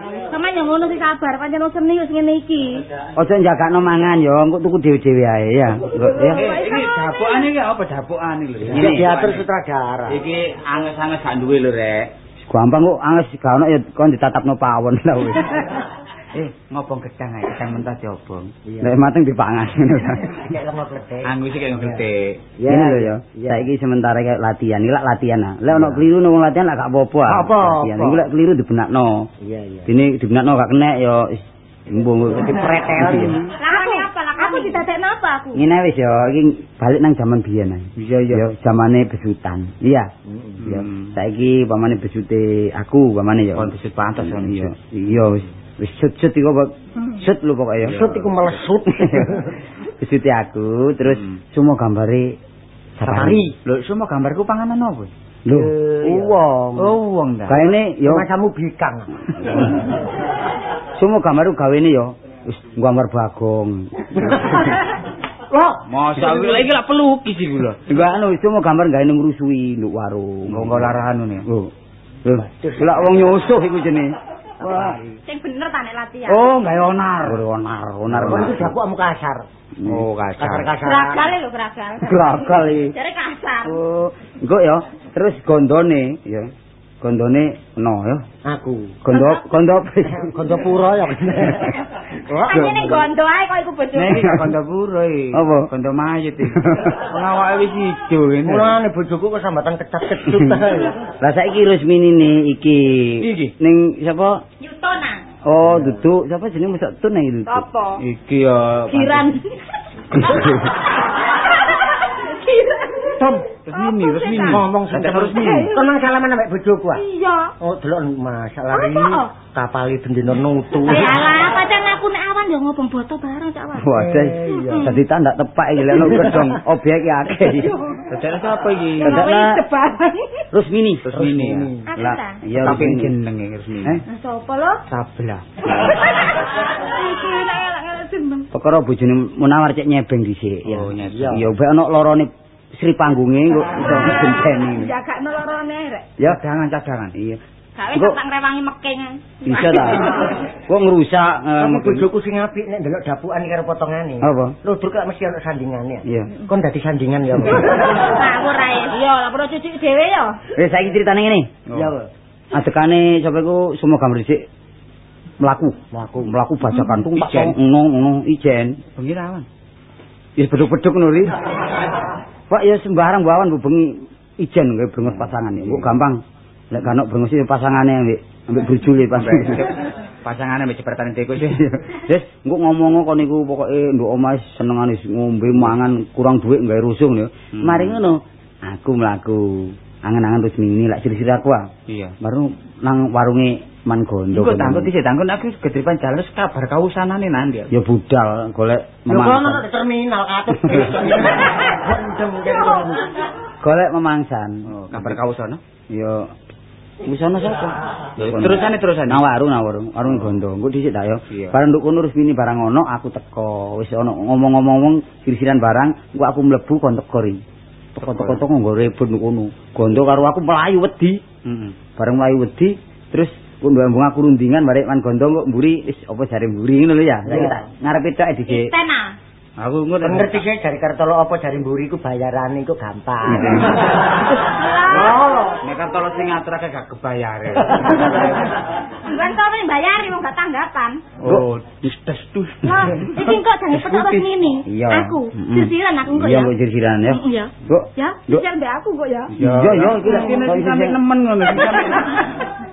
Yang ngono sih sabar, pancen wong seni wis ngene iki. Aja njagakno mangan ya, engko tuku dhewe-dhewe ae ya. Ya. iki dapukane iki apa dapukane lho. Iki diatur sutradara. Iki anges-anges gak duwe lho, Rek. Gampang kok anges gak ono ya kon ditatapno pawon lah wis. Eh, ngobong gedang ae, gedang mentah diobong. Iya. Nek mateng dipangan. Kayak lemah kletek. Anggo sih kayak ngegletik. Iya, Ini lho ya. iya. Saiki sementara kayak latihan, iki lak latihan ah. Lek ono keliru nang latihan lak gak apa-apa. Apa, Latihan. apa. Iki lek keliru dibenakno. Iya iya. Dene dibenakno gak kena ya wis mbung Preteli. Lah aku apa lah? Aku didadekno apa aku? Ngene wis ya, iki balik nang zaman biyen ae. Iya iya. Ya zamane besutan. Iya. Ya, saiki pamane besute aku pamane ya. Kon besut pantes kan iya. Iya wis wis sut-sut iku kok sut lho pokoke ya. Sut iku melesut. Besute aku terus semua gambare Safari. Lho, semua gambarku panganan apa? Lho, uwong. Oh, uwong ta. Kaene ya Masamu bikang. semua gambarku gawene ya wis gambar bagong. Loh, Masa iki lak pelukis iki lho. Enggak anu semua gambar gawe nang rusui nduk warung. Engko larahan ngene. Oh. Lha wong nyusuh iku jenenge. Wah. Sing bener ta nek latihan. Oh, gawe onar, onar, onar. Kon iku jago amu kasar. Oh, Kasar-kasar. Gragal lho, gragal. Gagal iki. Jare kasar. Oh, engko ya. Terus gondone ya. Gondone no ya. Aku. Gondo gondo Gondo pura ya. Anjene gondo ae kok iku bojoku. Nek iki gondo pura iki. Apa? Gondo mayit iki. Wong awake wis ijo ngene. Mulane bojoku kok sambatan kecat-kecut ae. Lah saiki resminine iki. Iki? Ning sapa? Yutona. Oh, duduk sapa jenenge mesok tun iki duduk. Apa? Iki ya Kiran. Kiran. Tom, Resmini, resmini. Ngomong sing resmini. Kon nang salaman ambek bojoku ah. Iya. Oh, delok masalah iki Apa? kapali bendino nutu. Eh alah, pancen aku nek awan ya ngobong boto bareng cak Wan. Wadah. iya. Dadi tak ndak tepak iki lek ono gedong objek iki akeh. Dadak apa iki? Lah. cebareng. Resmini. Resmini. Lah, iya Tapi jenenge resmini. Eh, Sopo lo? Iki nek jeneng. perkara bojone Munawar cek nyebeng dhisik. ya. Oh, nyebeng. Ya mbek ono lorone Sri panggunge kok iso genteni. Jagakno lorone rek. Ya cadangan-cadangan. Iya. Gawe tak ngrewangi meking. Bisa ta. Kok ngerusak eh, Kamu mungkin. bojoku sing apik nek delok dapukan karo potongane. Apa? Ludruk kok mesti ono sandingane. Iya. Kon dadi sandingan ya. Mbak. Nah, aku ra iya, lah perlu cuci dhewe ya. Wis saiki critane ngene. Iya, Oh. Adekane sapa iku semua gambar dhisik mlaku, mlaku, mlaku bajakan tung tak Ijen. ngono ngono ijen. Bengi rawan. Ya beduk-beduk ngono ri. Pak ya sembarang bawan bu bengi ijen nggih brengus pasangan. Kok gampang. Lek kan brengus iki pasangane ambek ambek brujule pas. Pasangane mbek jebretane tikus sih. Wis, engko ngomong kok niku pokoke nduk omah senengane ngombe mangan kurang dhuwit gawe rusung ya. Hmm. Mari ngono, aku mlaku angen-angen terus mingini lak siri-siri aku ah. Iya. Baru nang warunge Man Gondo. Engko tangkut dhisik tangkut aku gedripan jalan kabar kausanane nandi. Ya budal golek Lho kon ono terminal katut. Bondem kene. Golek memangsan. Oh, kabar kausana. Ya wis ana sapa? Terusane terusane. Nang warung nang warung, warung Gondo. Engko dhisik tak ya. Bareng nduk kono resmini barang ono aku teko. Wis ono ngomong-ngomong sirisiran barang, engko aku mlebu kon teko ri. Teko-teko teko nggo rebut nduk kono. Gondo karo aku melayu wedi. Heeh. Bareng melayu wedi, terus kok mbambung aku rundingan barek man Gondo kok mburi wis apa jare mburi ngono lho ya. Saiki Iya. tak ngarepe tok dhisik. Tena. Aku tak Ngerti sih dari Kartolo apa dari Mburi ku bayarane iku gampang. Oh. Nek kan tolo sing ngaturake gak kebayar. Bukan kau yang bayari wong gak tanggapan. Oh, distes tuh. Lah, iki kok jangan petok resmini. Iya. Aku, sisiran aku kok Iya ya. kok sirisiran ya. Iya. Kok Ya, sisiran mbek aku kok ya. Iya, iya, iki sampe nemen ngono.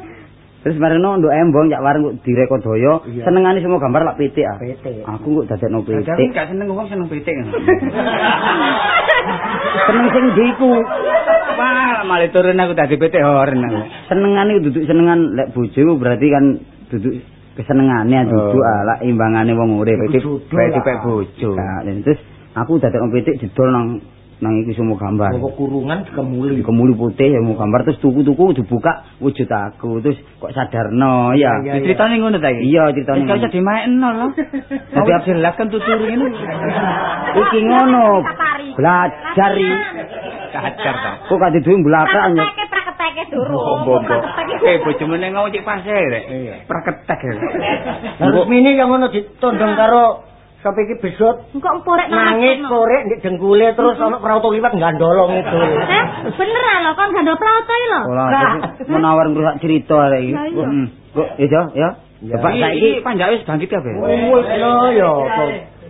Terus marino nduk embong jak warung kok direkodaya, senengane semua gambar lak pitik ah. PT. Aku kok dadekno pitik. gak seneng wong seneng pitik. Seneng sing ndiku. Wah, malah turun aku dadi pitik horen aku. Senengane duduk senengan lek bojoku berarti kan duduk kesenengane duduk Oh. ah lak imbangane wong urip. Pitik Pitik pek bojo. Nah, terus aku dadekno pitik didol nang nang iku semua gambar. Kok kurungan dikemuli. Kemuli putih ya mau gambar terus tuku-tuku dibuka wujud aku terus kok sadarno ya. Ceritane ngono ta iki? Iya ceritanya. Wis gak usah dimainno lho. Dadi aku jelas kan tuturi ngene. Iki ngono. Belajar. Kacar ta. Kok kate duwe belakang ya. Praketeke durung. Bobo. Praketeke. Eh bojomu ning ngomong cek pasir rek. Praketek. Terus mini yang ngono ditondong karo sapa iki besot Engko emporek nangis korek ndek dengkule terus ana prauto liwat gandolong itu. Eh, bener lho kon gandol plauto lho. Olah, Nah. jadi menawar ngrusak cerita arek iki. Lah. Heeh. Kok ya. Coba Iki saiki panjake wis bangkit ya, Be. Wes lho ya.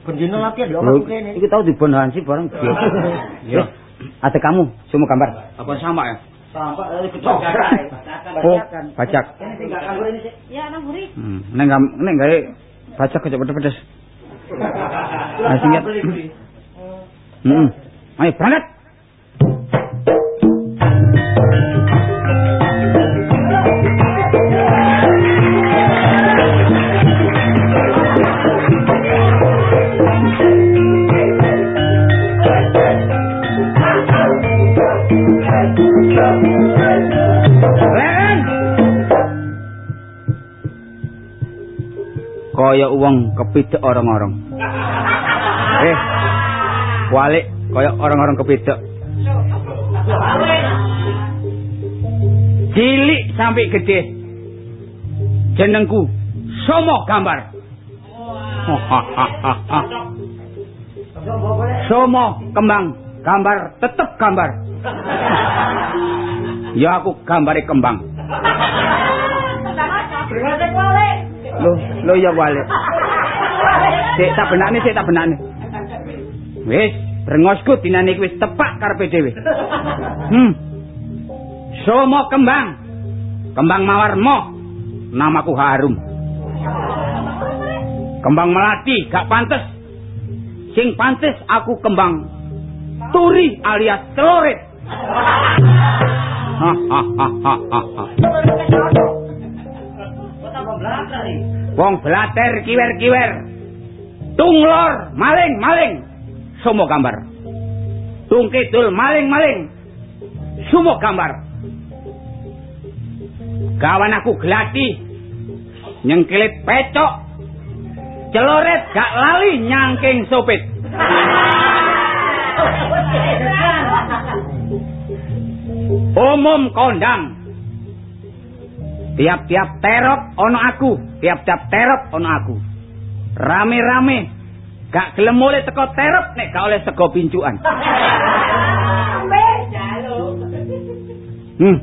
Bendino latihan omahku kene. iki tau dibon Hansi bareng. Wis, Ada kamu semua gambar. Apa sama ya? Oh, bajak. Ya, nang buri. Hmm, neng gam neng gawe bajak kocok pedes-pedes. Nah, singkat. Hmm. Ayo berangkat. Kaya uang kepidek orang-orang. Eh, walik kaya orang-orang kepidek. Cilik sampai gede. Jenengku Somo gambar. Somo kembang gambar tetep gambar. Ya aku gambare kembang. Lo lo ya wale. Sik tak benakne sik tak benakne. Wis, brengosku dinane iki wis tepak karepe dhewe. Hmm. Somo kembang. Kembang mawarmo. Namaku harum. Kembang melati gak pantes. Sing pantes aku kembang turi alias celorit. Wong blater kiwer-kiwer. Tunglor, maling-maling. Sumo gambar. Tung kidul maling-maling. Sumo gambar. Kawan aku glati. Nyengkilit pecok. Celoret gak lali nyangking sopit. Umum kondang. Tiap-tiap terop ono aku, tiap-tiap terop ono aku. Rame-rame gak gelem oleh teko terop nek gak oleh sego pincuan. Hmm.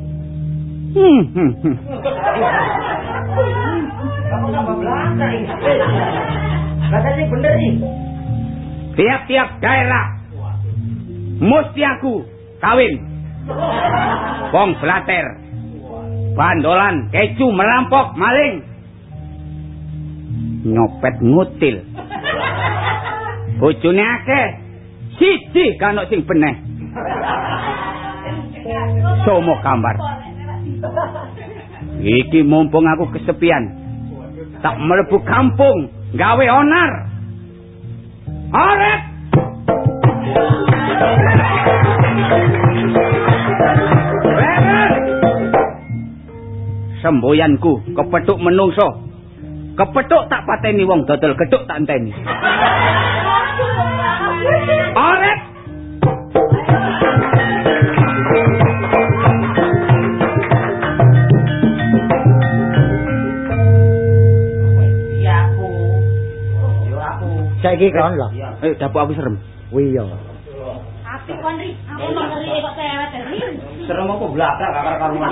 Hmm. hmm, hmm. Tiap-tiap daerah mesti aku kawin. Wong blater. Bandolan, keju merampok, maling. Nyopet ngutil. Bojone akeh. Siji kanok sing beneh. Somo gambar. Iki mumpung aku kesepian. Tak mlebu kampung gawe onar. Arep semboyanku kepethuk menungso kepethuk tak pateni wong dodol gedhuk tak enteni arep Saiki kon lho. Eh dapuk aku serem. Wih yo. Ati kon ri, aku mau ngeri kok cewek. Serem apa blabrak kakar karuan.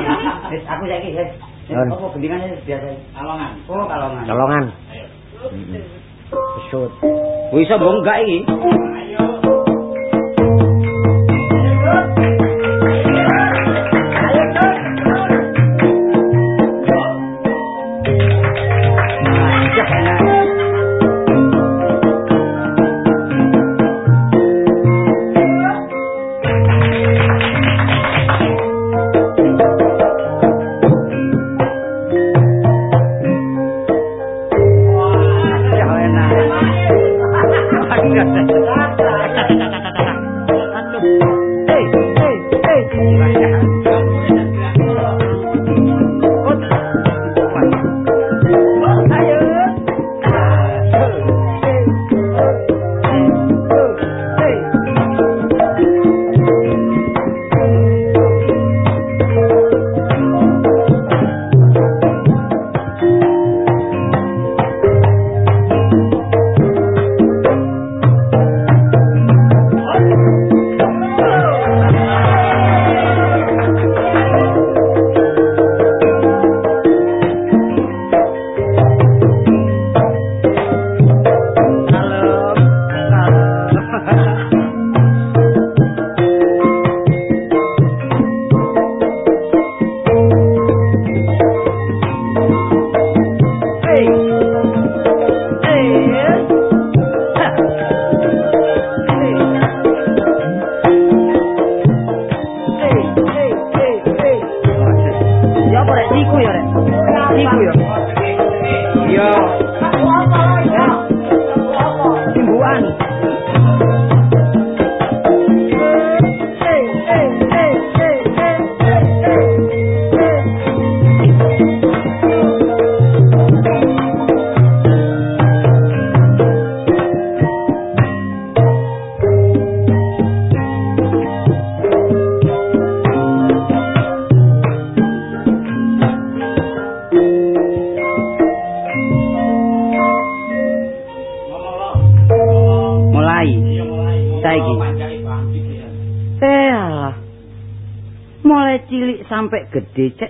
Wis aku saiki wis. Nun. Apa gendingannya biasa? Kalongan. Oh, kalongan. Colongan. Besut. Wis iso mbok enggak iki?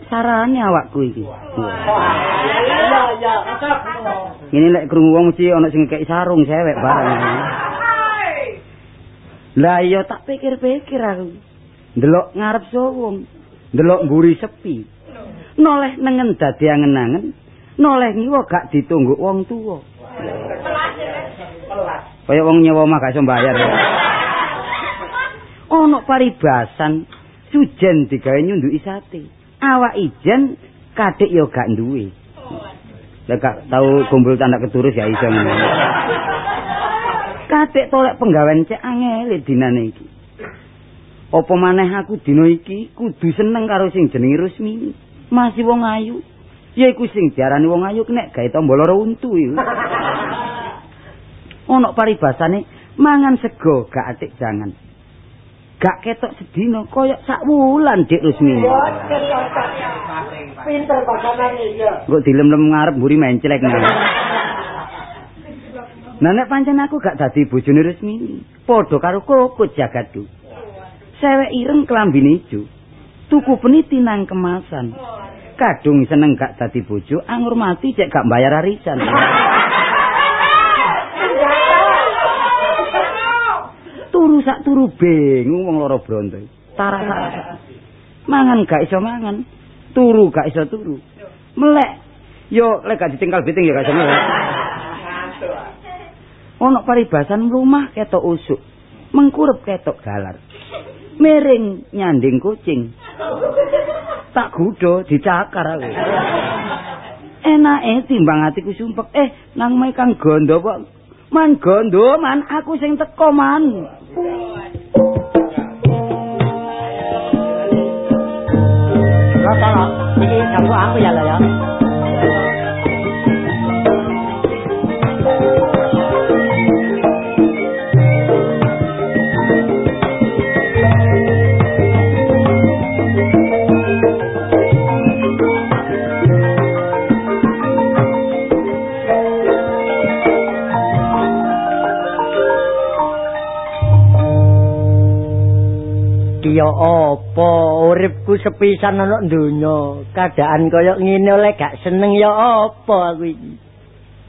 Sarane awakku iki. Ini lek krungu wong mesti ana sing kei sarung cewek bareng. Lah iya tak pikir-pikir aku. Ndelok ngarep sowong, ndelok mburi sepi. Noleh nengen dadi angen-angen, noleh ngiwa gak ditunggu wong tuwa. Kaya wong nyewa omah gak iso mbayar. Ono paribasan sujen digawe nyunduki sate. Awak ijen kadek ya gak duwe. Lah gak tau kumpul tanda keturus ya iso. Kadek tolek penggawean cek angel dinane iki. Apa maneh aku dina iki kudu seneng karo sing jenenge Rusmi. Masih wong ayu. Ya iku sing diarani wong ayu nek gawe tombol loro untu iku. Ono paribasane mangan sego gak atik jangan. Gak ketok sedina kaya sak wulan Dik Rusmi. Pinter basanane ya. Kok dilem-lem ngarep mburi menclek ngono. Nah nek pancen aku gak dadi bojone Rusmi, padha karo kokot jagatku. Sewek ireng kelambine ijo. Tuku peniti nang kemasan. Kadung seneng gak dadi bojo, anggur mati cek gak bayar arisan. Sak turu bingung wong loro bronto. Tarak Mangan gak iso mangan, turu gak iso turu. Melek yo lek gak ditinggal biting ya gak iso melek. Ono paribasan rumah ketok usuk, mengkurup ketok galar. Miring nyanding kucing. Tak gudo dicakar aku. Enake timbang atiku sumpek. Eh, nang mae kang gondo kok man gondo man aku sing teko man. Ganggu aku ya lah ya. Ya apa uripku sepisan ana donya keadaan kaya ngene oleh gak seneng ya apa aku iki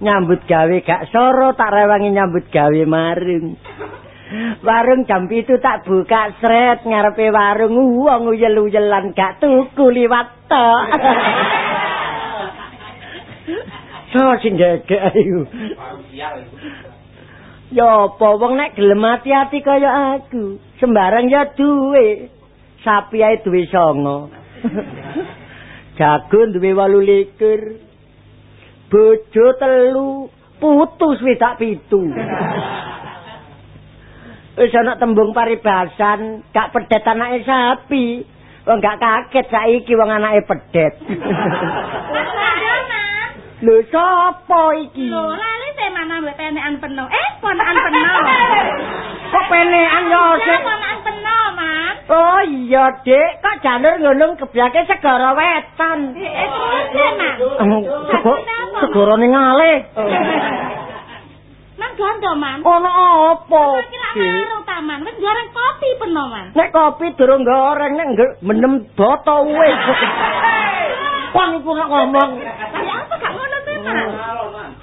nyambut gawe gak soro tak rewangi nyambut gawe marung. Warung jam itu tak buka sret ngarepe warung wong uyel-uyelan gak tuku liwat tok. So sing gegek ayo Ya apa wong nek gelem ati-ati kaya aku, sembarang ya duwe. Sapi ae duwe songo. Jago duwe 28. Bojo telu, putus wis tak pitu. Wis ana tembung paribasan, gak pedet anake sapi. Wong gak kaget saiki wong anake pedet. Lho sapa iki? Lho, lali temana mbek penekan penuh. Eh, ponakan penuh. Kok penekan yo sik? ponakan penuh, Iya, Dik. Kok jalur ngono kebyake segara wetan. Eh, terus, Man. Sego segara ning ngalih. Man gondo, Man. Ono apa? Kira Dik? marung taman, wis goreng kopi penuh, Man. Nek kopi durung goreng nek menem boto wis. Kon iku nek ngomong Lah apa gak ngono sih, Man?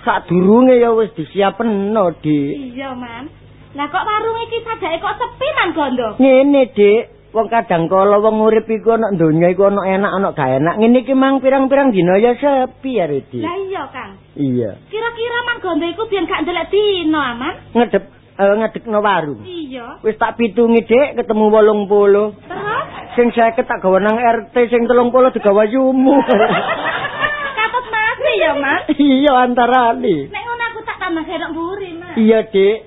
sadurunge ya wis disiapeno, Dik. Iya, Man. Lah kok warung iki sajake kok sepi, Man gondo? Ngene, Dik. Wong kadang kala wong urip iku ana donya iku ana enak ana gak enak. Ngene iki mang pirang-pirang dina ya sepi ya, Dik. Lah iya, Kang. Iya. Kira-kira Man gondo iku biyen gak ndelek dino, Aman? Ngedep eh, ngedekno warung. Iya. Wis tak pitungi, Dik, ketemu 80. Terus Sing 50 tak gawe nang RT, sing 30 digawa yumu. katut mati ya, Man. iya antarane. Nek ngono aku tak tambah gerok mburi, Man. Iya, Dik.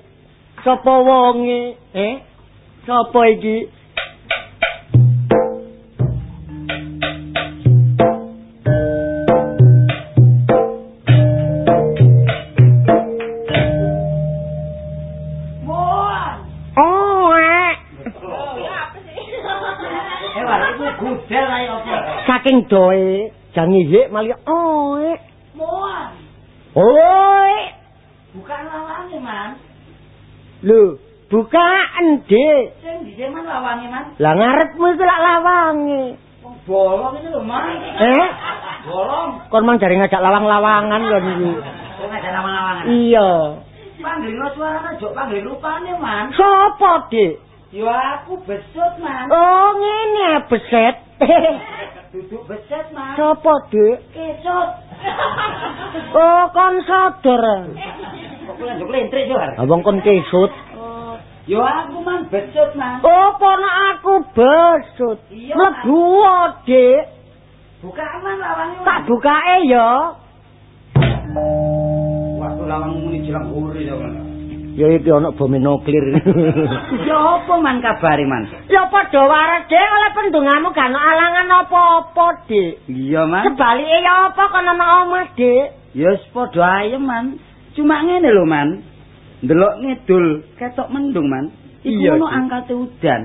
Sapa wonge? Eh? Sapa iki? Saking doe, jange hik mali eh. Oh, eh. Bukan lawange, Man. Lho, bukaan, Dik. Sing dhisik man lawange, Man. Lah ngarepmu iku lak lawange. Wong bolong ini lho, Man. Eh? Bolong. Kon mang jare ngajak lawang-lawangan lho niku. Kok ngajak lawangan. Iya. Panggilno suarane jok panggil rupane, Man. Sopo, Dik? Yo aku besut, Man. Oh, ngene beset. Duduk beset, Man. Sopo, Dik? Kesut. Oh, kon sadar. Kok kula njok lentrik yo, Har? Abang kon kesut. Oh, Yo aku man besut man. Oh, ponak aku besut. Iya, Mlebu, Dik. Buka man lawange. Tak bukake ya. Waktu lawang muni jelang uri to man. Ya iki ana bom nuklir. Ya apa man kabare man? ya padha waras, Dik, oleh pendungamu gak ana alangan apa-apa, Dik. Iya man. Sebalike ya apa kon ana omah, Dik? Ya wis padha ayem man. Cuma ngene lho man. Ndelok ngidul ketok mendung man. Iku ono angkate udan.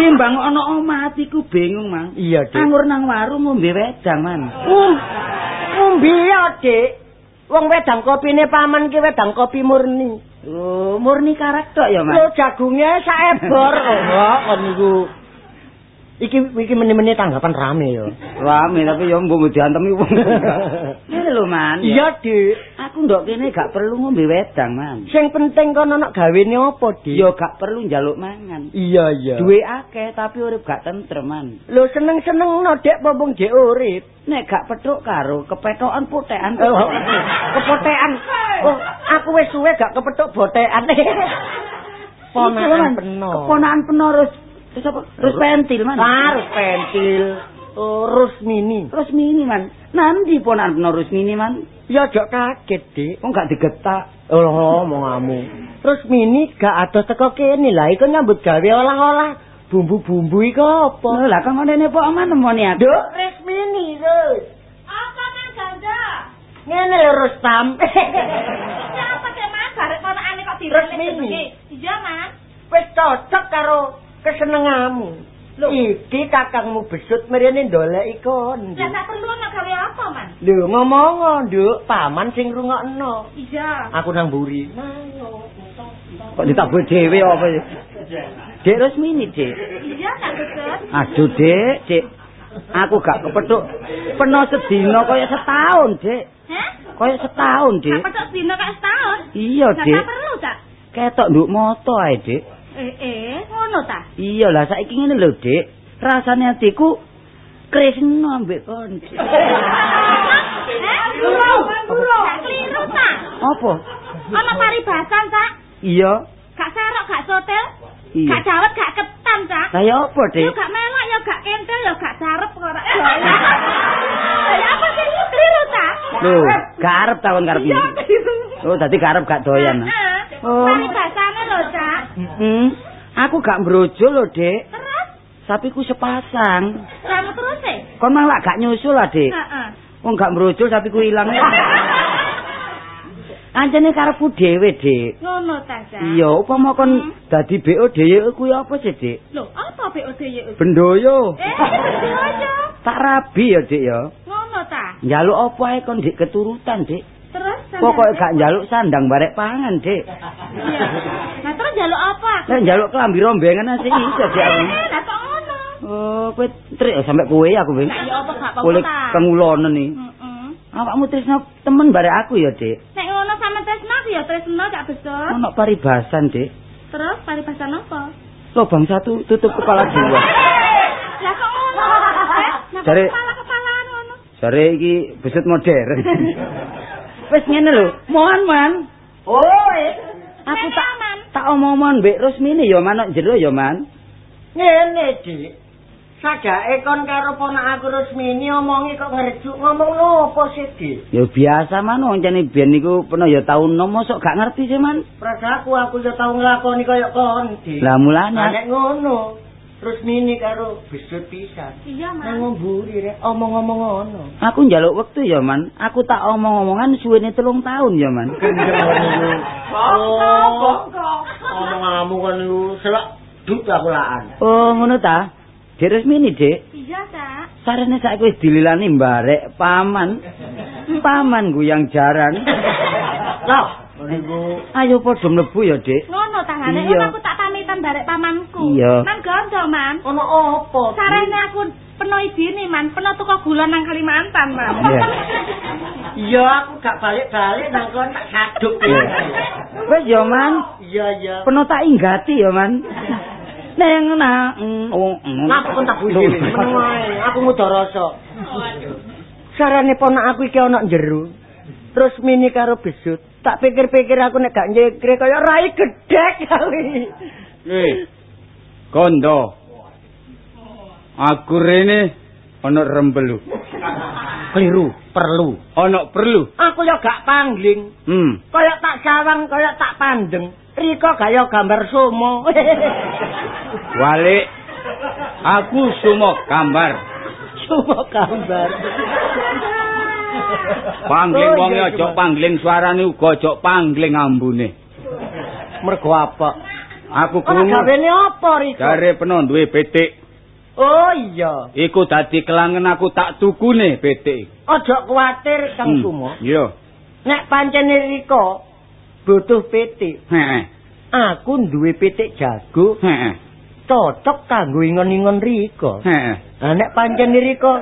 Timbang ana omah atiku bingung man. Iya, Dik. Anggur nang warung ngombe wedang man. Um, umbi ya, Dik. Wong wedang kopine paman ki wedang kopi murni. Oh, murni karak tok ya man. Lho jagunge saebor. Kon niku. Iki iki meni-meni tanggapan rame ya. Rame tapi ya mbok diantemi wong. Ngene lho man. Iya, Dik. Aku ndok kene gak perlu ngombe wedang man. Sing penting kon ana gawene apa, Dik? Ya gak perlu njaluk mangan. Iya, iya. Duwe akeh tapi urip gak tentrem man. Lho seneng-seneng no, Dek, popong jek urip. Nek gak petuk karo kepetokan putekan. Oh, kepotekan. Oh, aku wis suwe gak kepethuk botekan. Ponakan peno. Keponakan peno terus terus apa? Terus pentil man. Harus pentil. Oh, rus mini. Terus mini man. Nanti ponakan peno terus mini man. Ya jok kaget, Dik. Kok gak digetak? Oh, omonganmu. Terus mini gak ada teko kene lah, iku nyambut gawe olah-olah bumbu-bumbu iku apa? Oh, lah kok ngene po aman nemoni aku. Duk, res mini, Rus. Apa kan ganda? Ngene lho Rustam. Siapa sih mas? Barek ponakane kok Terus direne mini. begini? Iya mas. Wis cocok karo kesenenganmu. Iki kakangmu besut mrene ndoleki kon. Lah tak perlu ana gawe apa man? Lho ngomong, Nduk, paman sing rungokno. Iya. Aku nang mburi. Kok ditabur dhewe apa ya? Dek Rusmini, Dek. Iya tak betul. Aduh, Dek, Dek. Aku gak kepethuk peno sedina kaya setahun, Dek. Hah? Kaya setahun, Dek. petok dino kayak setahun. Iya, Dek. tak perlu tak? Ketok nduk moto ae, Dek. Eh eh, ngono ta? Iya lah, saiki ngene lho, Dek. Rasane atiku kresno ambek kon. Dek. Eh, keliru ta? Apa? Ana paribasan tak? Iya. Gak serok, gak sotel, Iya. gak jawet, gak ketan tak? Kaya apa, Yo Dek? gak melok, yo gak kentel, yo gak carep kok. Ya apa sih keliru ta? Lho, gak arep takon karep iki. Oh, dadi karep gak doyan. ah? Heeh. Oh. Paribasane lho, Cak. Hmm. Aku gak mbrojo lho, Dek. Terus Sapiku sepasang. kamu terus e? Kon malah gak nyusul lah, Dek. Heeh. Wong gak mbrojo sapiku ilang. Anjene karepku dhewe, Dik. Ngono ta, Cak? Iya, upama kon dadi BO dhewe kuwi apa sih, Dik? Lho, apa BOD ya? Bendoyo. Eh, aja. Tak rabi ya, Dik ya. Ngono ta? Njaluk apa ae kon Dik keturutan, Dik. Terus Pokoke gak njaluk sandang barek pangan, Dik. Iya. Nah, terus jaluk apa? Nek njaluk kelambi rombengan asih iso, Dik. aku. Eh, lah kok ngono? Oh, kowe trik sampe kowe aku, Bing. Ya apa gak apa-apa Kulit kengulonen nih. Heeh. Awakmu tresno temen barek aku ya, Dik. Nek ya Tresna gak besar. Ono paribasan, Dik. Terus paribasan apa? Lobang satu tutup kepala dua. Lah kok ngono? Eh, nah, Jare- kepala-kepalaan ngono. Jare iki besut modern. Wis ngene lho, mohon man. Oh, Aku tak tak omong-omong mbek Rusmini ya man jero ya man. ngene, Dik. Sajake kon karo ponak aku Rusmini omongi kok ngerjuk ngomong nopo sih, Dik? Ya biasa man wong jane biyen niku pernah ya tau nom mosok gak ngerti sih man. Prasaku aku ya tau nglakoni kaya kon, Dik. Lah mulane nek ngono, Rusmini karo besut pisan. Iya, Nang Mas. mburi rek omong-omong ngono. aku njaluk wektu ya man. Aku tak omong-omongan suwene telung tahun ya man. Oh, omong-omong kon lu selak dut aku laan. Oh ngono ta? Dek Rusmini, Dek. Iya, Cak. Sarene saiki wis dililani mbarek paman. Paman guyang jaran. Loh, niku Ayo padha mlebu ya, Dek. Ngono tangane Iya. ngono aku tak pamitan barek pamanku. Iya. Man gondo, Man. ono apa? Dik? Sarene aku peno idine, Man. Peno tuku gula nang Kalimantan, Man. Iya. Iya, aku gak balik-balik nang kon tak saduk. Wis ya, Man. Iya, iya. Peno tak inggati ya, Man. Neng na mm, oh, mm. Napa kon tak buji? Meneng wae, aku muda rasa. Sarane ponak aku iki ana njero. Rusmini karo besut. Tak pikir-pikir aku nek gak nyekre kaya rai gedhek kali. Eh. Kondo. Aku rene ana rembelu. Keliru, perlu. Ana perlu. Aku ya gak pangling. Hmm. Kaya tak sawang, kaya tak pandeng. Riko gaya gambar sumo. Walik. Aku sumo gambar. sumo gambar. Pangling Oh, wong iya, aja iya. pangling suarane uga aja pangling ambune. Mergo apa? Aku krungu gawene apa Riko? jare peno duwe petik. Oh iya. Iku dadi kelangen aku tak tukune petik. Aja kuwatir Kang Hmm. Sumo. Iya. Nek pancene Riko butuh pitik, Heeh. aku duwe pitik jago Heeh. cocok kanggo ingon-ingon Riko. Heeh. Nah nek pancene Riko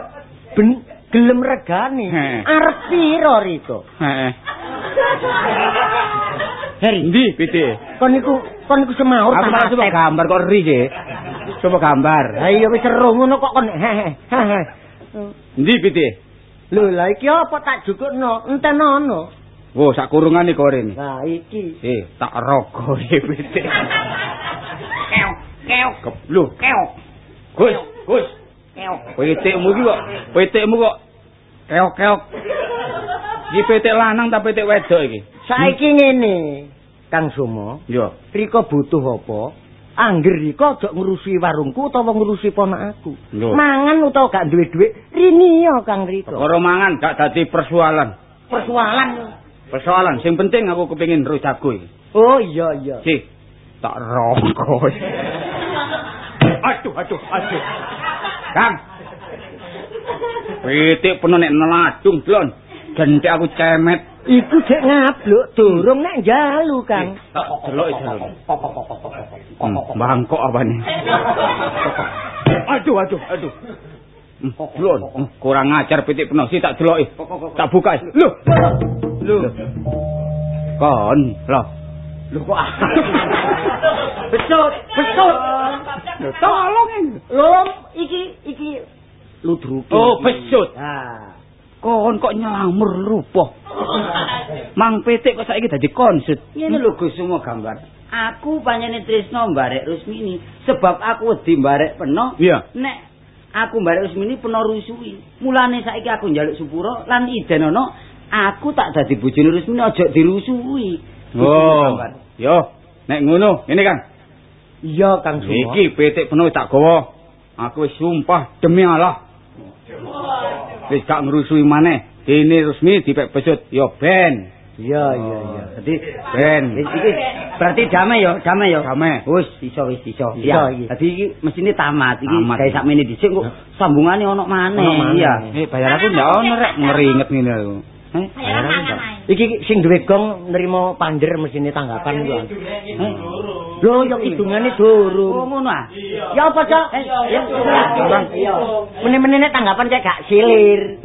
ben gelem regani, Heeh. arep piro Riko? Heeh. Heri, Endi petik? kon niku kon niku semaur Aku coba gambar kok ri sih. Coba gambar. Ha iya wis seru ngono kok kon. Hehe. Endi petik? Lho, lah iki apa tak jukukno? Entenono. Wo sak kurungane kok rene. Nah, iki. Eh, tak rogo e petik. Keok, keok, keblu, keok. Gus, Gus. Keok. Petikmu iki kok, petikmu kok keok, keok. Iki petik lanang ta petik wedok iki? Saiki ngene, Kang Sumo. Yo. Riko butuh apa? Angger Riko aja ngurusi warungku utawa ngurusi ponakku. Lho. Mangan utawa gak duwe dhuwit, rini ya Kang Riko. Perkara mangan gak dadi persoalan. Persoalan. Persoalan sing penting aku kepengin ro jago iki. Oh iya iya. Si, tak rogo. aduh, aduh, aduh. Kang. Pitik penuh nek neladung, Blon. Gentik aku cemet. Iku cek ngabluk durung nek jalu Kang. Tak delok delok. Hmm, bangkok apa nih? aduh, aduh, aduh. Hmm, Blon, hmm, kurang ajar pitik penuh si tak deloki. Tak buka. Lho. Lho. Kon, loh. Lho kok Besut, besut. Lho, tolong ini. Lho, iki iki ludruke. Oh, besut. Nah. Kon kok nyelamur rupa. Mang petik kok saiki dadi konsut. Ngene lho Gus semua gambar. Aku panjene Trisno mbarek Rusmini sebab aku wedi mbarek peno. Iya. Nek aku mbarek Rusmini peno rusui. Mulane saiki aku njaluk sepuro lan idenono aku tak dadi bojone Rusmini aja Sumo Oh. Yo, nek ngono, ngene Kang. Iya Kang Sumo. Iki petik penuh tak gawa. Aku wis sumpah demi Allah. Wis gak ngrusui maneh. Dene resmi dipek besut yo ben. Iya iya iya. Dadi Ben. iki berarti damai yo, damai yo. Damai. Wis iso wis iso. Iya. Dadi iki mesine tamat. Iki gawe sakmene dhisik kok sambungane ono maneh. Iya. Eh bayar aku ndak ono rek ngeringet ngene lho. Eh, ae. Iki sing duwe gong nrimo panjer mesine tanggapan ku. Eh, Lho yo kidungane durung. Oh ngono ah. Ya apa, Cok? Eh, ya, Bang. Meneh-meneh tanggapan kayak gak silir.